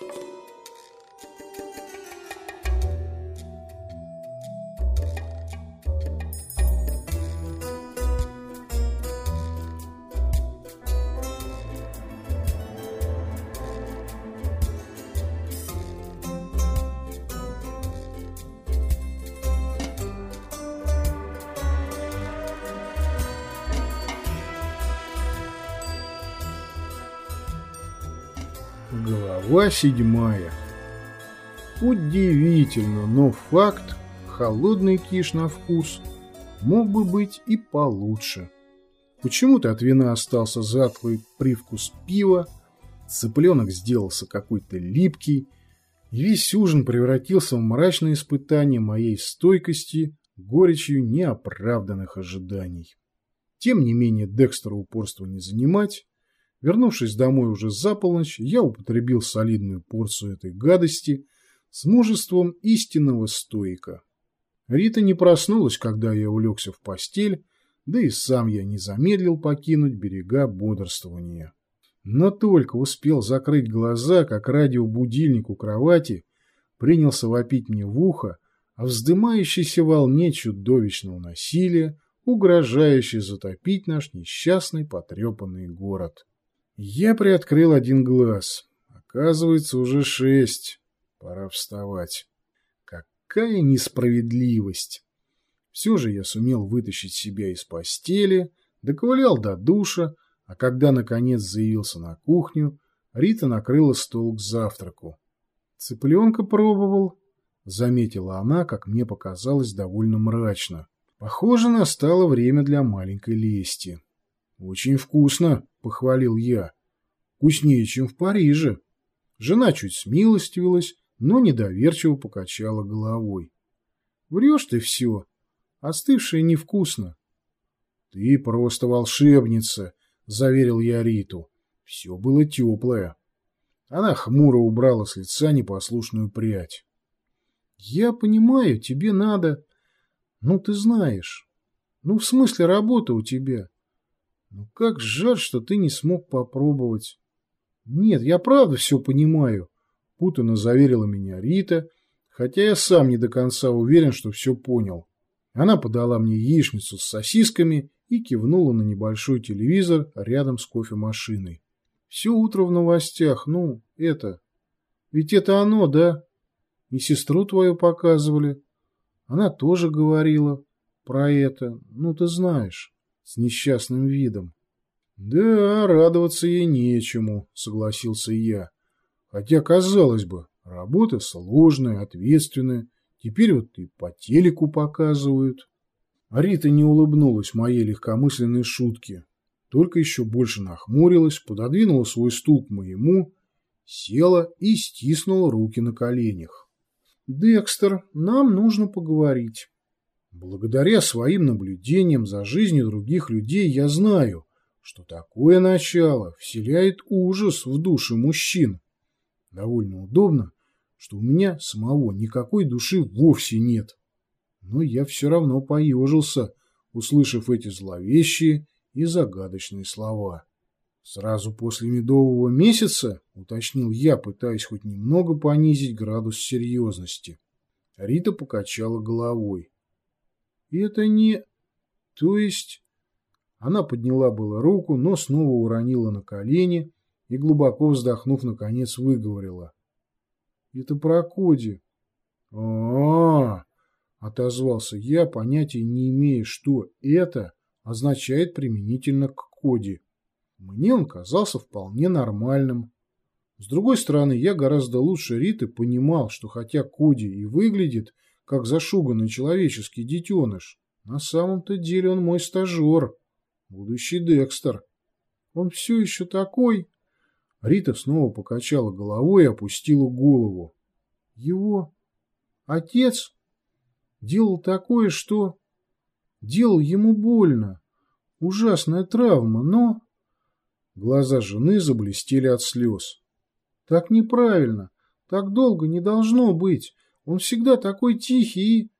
you Глава седьмая. Удивительно, но факт, холодный киш на вкус, мог бы быть и получше. Почему-то от вина остался затхлый привкус пива, цыпленок сделался какой-то липкий, и весь ужин превратился в мрачное испытание моей стойкости горечью неоправданных ожиданий. Тем не менее Декстера упорство не занимать, Вернувшись домой уже за полночь, я употребил солидную порцию этой гадости с мужеством истинного стоика. Рита не проснулась, когда я улегся в постель, да и сам я не замедлил покинуть берега бодрствования. Но только успел закрыть глаза, как радиобудильник у кровати принялся вопить мне в ухо о вздымающейся волне чудовищного насилия, угрожающей затопить наш несчастный потрепанный город. Я приоткрыл один глаз. Оказывается, уже шесть. Пора вставать. Какая несправедливость! Все же я сумел вытащить себя из постели, доковылял до душа, а когда, наконец, заявился на кухню, Рита накрыла стол к завтраку. «Цыпленка пробовал», — заметила она, как мне показалось, довольно мрачно. «Похоже, настало время для маленькой лести». «Очень вкусно», — похвалил я. «Вкуснее, чем в Париже». Жена чуть смилостивилась, но недоверчиво покачала головой. «Врешь ты все. Остывшее невкусно». «Ты просто волшебница», — заверил я Риту. Все было теплое. Она хмуро убрала с лица непослушную прядь. «Я понимаю, тебе надо... Ну, ты знаешь. Ну, в смысле, работа у тебя. Ну как жаль, что ты не смог попробовать. Нет, я правда все понимаю, путанно заверила меня Рита, хотя я сам не до конца уверен, что все понял. Она подала мне яичницу с сосисками и кивнула на небольшой телевизор рядом с кофемашиной. Все утро в новостях, ну, это... Ведь это оно, да? И сестру твою показывали. Она тоже говорила про это, ну, ты знаешь с несчастным видом. «Да, радоваться ей нечему», — согласился я. «Хотя, казалось бы, работа сложная, ответственная. Теперь вот и по телеку показывают». А Рита не улыбнулась моей легкомысленной шутке, только еще больше нахмурилась, пододвинула свой стул к моему, села и стиснула руки на коленях. «Декстер, нам нужно поговорить». Благодаря своим наблюдениям за жизнью других людей я знаю, что такое начало вселяет ужас в души мужчин. Довольно удобно, что у меня самого никакой души вовсе нет. Но я все равно поежился, услышав эти зловещие и загадочные слова. Сразу после медового месяца, уточнил я, пытаясь хоть немного понизить градус серьезности. Рита покачала головой. Это не... То есть... Она подняла было руку, но снова уронила на колени и, глубоко вздохнув, наконец выговорила. Это про Коди. а, -а, -а отозвался я, понятия не имея, что это означает применительно к Коди. Мне он казался вполне нормальным. С другой стороны, я гораздо лучше Риты понимал, что хотя Коди и выглядит как зашуганный человеческий детеныш. На самом-то деле он мой стажер, будущий Декстер. Он все еще такой... Рита снова покачала головой и опустила голову. Его отец делал такое, что... Делал ему больно. Ужасная травма, но... Глаза жены заблестели от слез. Так неправильно. Так долго не должно быть. Он всегда такой тихий.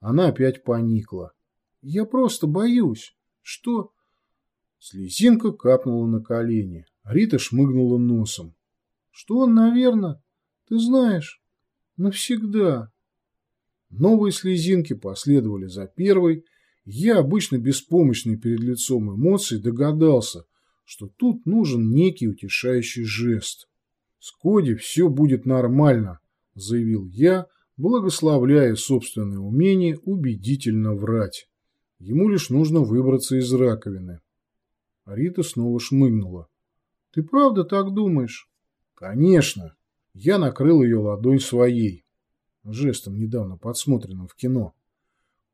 Она опять поникла. Я просто боюсь. Что... Слезинка капнула на колени. Рита шмыгнула носом. Что он, наверное... Ты знаешь, навсегда. Новые слезинки последовали за первой. Я, обычно беспомощный перед лицом эмоций, догадался, что тут нужен некий утешающий жест. «С Коди все будет нормально», — заявил я, благословляя собственное умение убедительно врать. Ему лишь нужно выбраться из раковины. Рита снова шмыгнула. «Ты правда так думаешь?» «Конечно!» Я накрыл ее ладонь своей жестом, недавно подсмотренным в кино.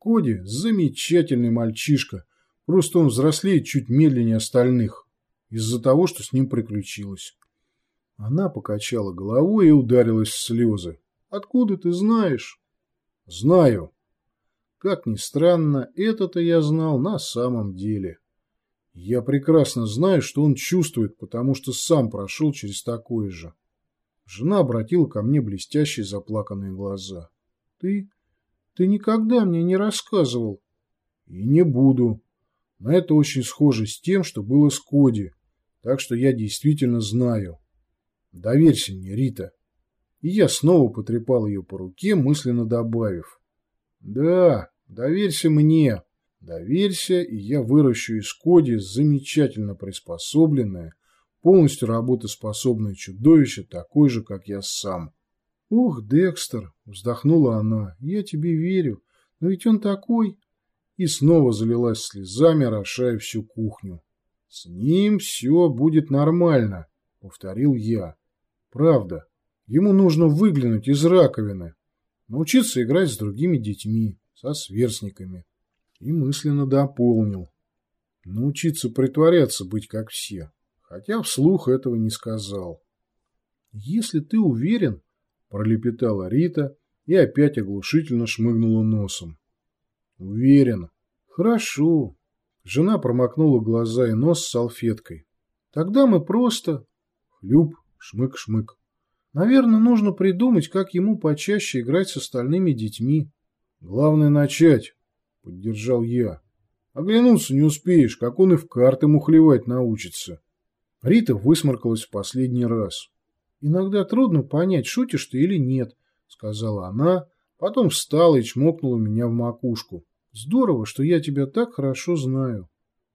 Коди – замечательный мальчишка, просто он взрослеет чуть медленнее остальных, из-за того, что с ним приключилось. Она покачала головой и ударилась в слезы. «Откуда ты знаешь?» «Знаю». Как ни странно, это-то я знал на самом деле. Я прекрасно знаю, что он чувствует, потому что сам прошел через такое же. Жена обратила ко мне блестящие заплаканные глаза. «Ты... ты никогда мне не рассказывал». «И не буду. Но это очень схоже с тем, что было с Коди, так что я действительно знаю. Доверься мне, Рита». И я снова потрепал ее по руке, мысленно добавив. «Да, доверься мне. Доверься, и я выращу из Коди замечательно приспособленное, полностью работоспособное чудовище, такой же, как я сам. «Ох, Декстер!» – вздохнула она. «Я тебе верю, но ведь он такой...» И снова залилась слезами, орошая всю кухню. «С ним все будет нормально», – повторил я. «Правда. Ему нужно выглянуть из раковины, научиться играть с другими детьми, со сверстниками». И мысленно дополнил. Научиться притворяться быть как все хотя вслух этого не сказал. «Если ты уверен», – пролепетала Рита и опять оглушительно шмыгнула носом. «Уверен. Хорошо». Жена промокнула глаза и нос салфеткой. «Тогда мы просто...» Хлюп, шмык-шмык. «Наверное, нужно придумать, как ему почаще играть с остальными детьми». «Главное начать», — поддержал я. «Оглянуться не успеешь, как он и в карты мухлевать научится». Рита высморкалась в последний раз. «Иногда трудно понять, шутишь ты или нет», — сказала она, потом встала и чмокнула меня в макушку. «Здорово, что я тебя так хорошо знаю».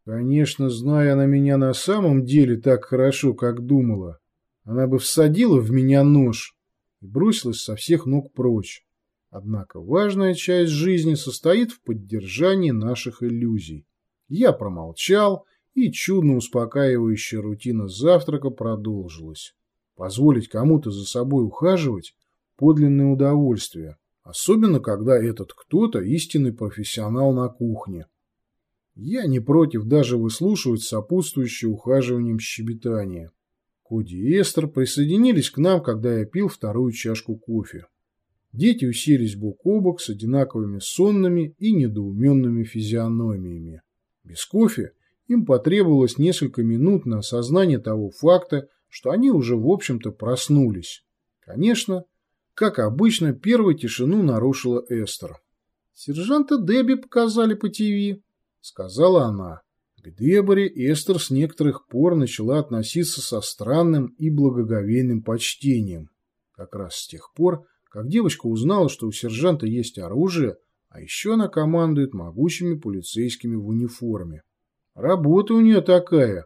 Конечно, зная она меня на самом деле так хорошо, как думала, она бы всадила в меня нож и бросилась со всех ног прочь. Однако важная часть жизни состоит в поддержании наших иллюзий. Я промолчал и чудно успокаивающая рутина завтрака продолжилась. Позволить кому-то за собой ухаживать – подлинное удовольствие, особенно когда этот кто-то истинный профессионал на кухне. Я не против даже выслушивать сопутствующее ухаживанием щебетание. Коди и Эстер присоединились к нам, когда я пил вторую чашку кофе. Дети уселись бок о бок с одинаковыми сонными и недоуменными физиономиями. Без кофе им потребовалось несколько минут на осознание того факта, что они уже, в общем-то, проснулись. Конечно, как обычно, первой тишину нарушила Эстер. «Сержанта Дебби показали по ТВ», — сказала она. К Деборе Эстер с некоторых пор начала относиться со странным и благоговейным почтением. Как раз с тех пор, как девочка узнала, что у сержанта есть оружие, а еще она командует могучими полицейскими в униформе. Работа у нее такая,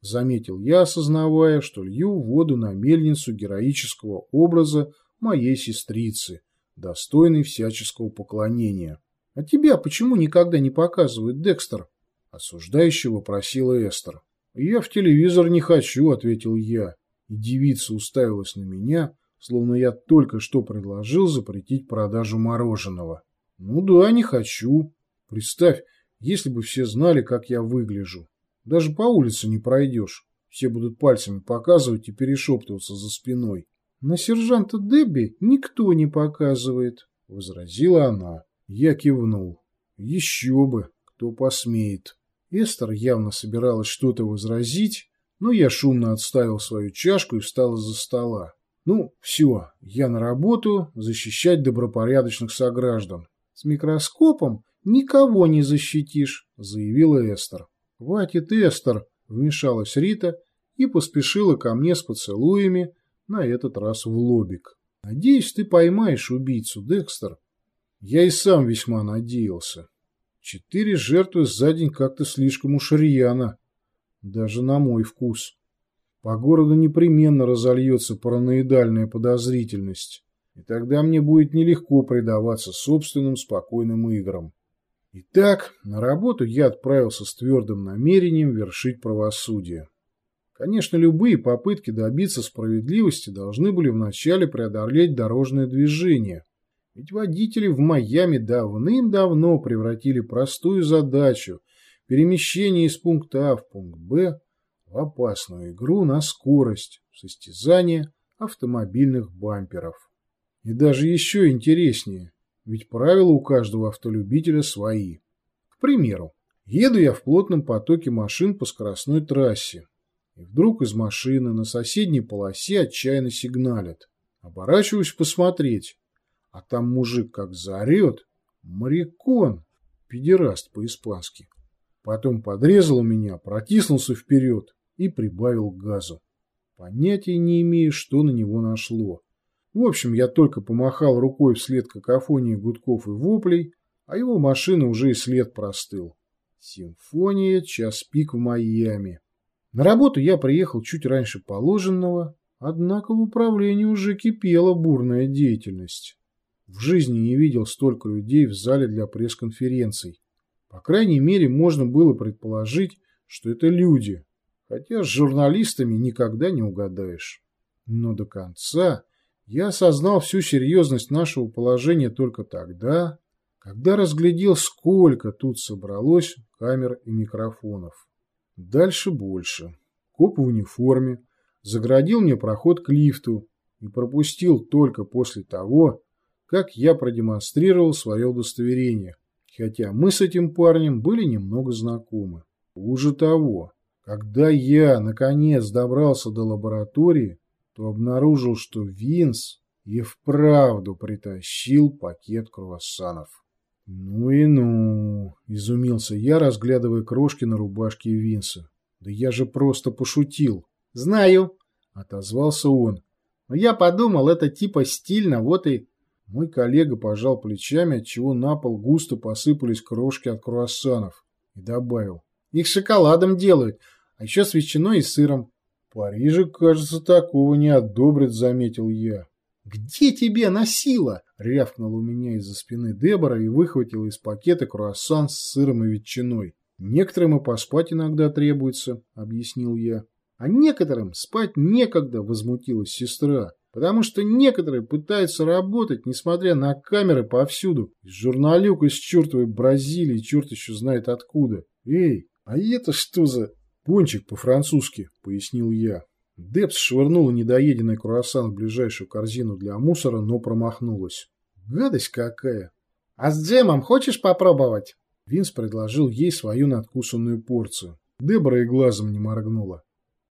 заметил я, осознавая, что лью воду на мельницу героического образа моей сестрицы, достойной всяческого поклонения. А тебя почему никогда не показывают, Декстер? Осуждающего вопросила Эстер. Я в телевизор не хочу, ответил я. И девица уставилась на меня, словно я только что предложил запретить продажу мороженого. Ну да, не хочу. Представь, если бы все знали, как я выгляжу. Даже по улице не пройдешь. Все будут пальцами показывать и перешептываться за спиной. На сержанта Дебби никто не показывает, — возразила она. Я кивнул. Еще бы, кто посмеет. Эстер явно собиралась что-то возразить, но я шумно отставил свою чашку и встал из-за стола. Ну, все, я на работу защищать добропорядочных сограждан. С микроскопом «Никого не защитишь», — заявила Эстер. «Хватит, Эстер», — вмешалась Рита и поспешила ко мне с поцелуями, на этот раз в лобик. Надеюсь, ты поймаешь убийцу, Декстер. Я и сам весьма надеялся. Четыре жертвы за день как-то слишком уж рьяно. Даже на мой вкус. По городу непременно разольется параноидальная подозрительность. И тогда мне будет нелегко предаваться собственным спокойным играм. Итак, на работу я отправился с твердым намерением вершить правосудие. Конечно, любые попытки добиться справедливости должны были вначале преодолеть дорожное движение. Ведь водители в Майами давным-давно превратили простую задачу перемещения из пункта А в пункт Б в опасную игру на скорость, состязание автомобильных бамперов. И даже еще интереснее, ведь правила у каждого автолюбителя свои. К примеру, еду я в плотном потоке машин по скоростной трассе, и вдруг из машины на соседней полосе отчаянно сигналят. Оборачиваюсь посмотреть, а там мужик как заорет. Морякон, педераст по-испански. Потом подрезал меня, протиснулся вперед и прибавил газу. Понятия не имею, что на него нашло. В общем, я только помахал рукой вслед какофонии гудков и воплей, а его машина уже и след простыл. Симфония «Час пик в Майами». На работу я приехал чуть раньше положенного, однако в управлении уже кипела бурная деятельность. В жизни не видел столько людей в зале для пресс-конференций. По крайней мере, можно было предположить, что это люди, хотя с журналистами никогда не угадаешь. Но до конца я осознал всю серьезность нашего положения только тогда, когда разглядел, сколько тут собралось камер и микрофонов. Дальше больше. Коп в униформе заградил мне проход к лифту и пропустил только после того, как я продемонстрировал свое удостоверение, хотя мы с этим парнем были немного знакомы. Уже того, когда я, наконец, добрался до лаборатории, то обнаружил, что Винс и вправду притащил пакет круассанов. «Ну и ну!» – изумился я, разглядывая крошки на рубашке Винса. «Да я же просто пошутил!» «Знаю!» – отозвался он. «Но я подумал, это типа стильно, вот и...» Мой коллега пожал плечами, отчего на пол густо посыпались крошки от круассанов, и добавил. «Их шоколадом делают, а еще с ветчиной и сыром». «В Париже, кажется, такого не одобрят», – заметил я. «Где тебе носила?» — рявкнул у меня из-за спины Дебора и выхватил из пакета круассан с сыром и ветчиной. «Некоторым и поспать иногда требуется», — объяснил я. «А некоторым спать некогда», — возмутилась сестра. «Потому что некоторые пытаются работать, несмотря на камеры повсюду. Журналюк из чертовой Бразилии, черт еще знает откуда. Эй, а это что за...» «Пончик по-французски», — пояснил я. Депс швырнула недоеденный круассан в ближайшую корзину для мусора, но промахнулась. Гадость какая! А с джемом хочешь попробовать? Винс предложил ей свою надкусанную порцию. Дебора и глазом не моргнула.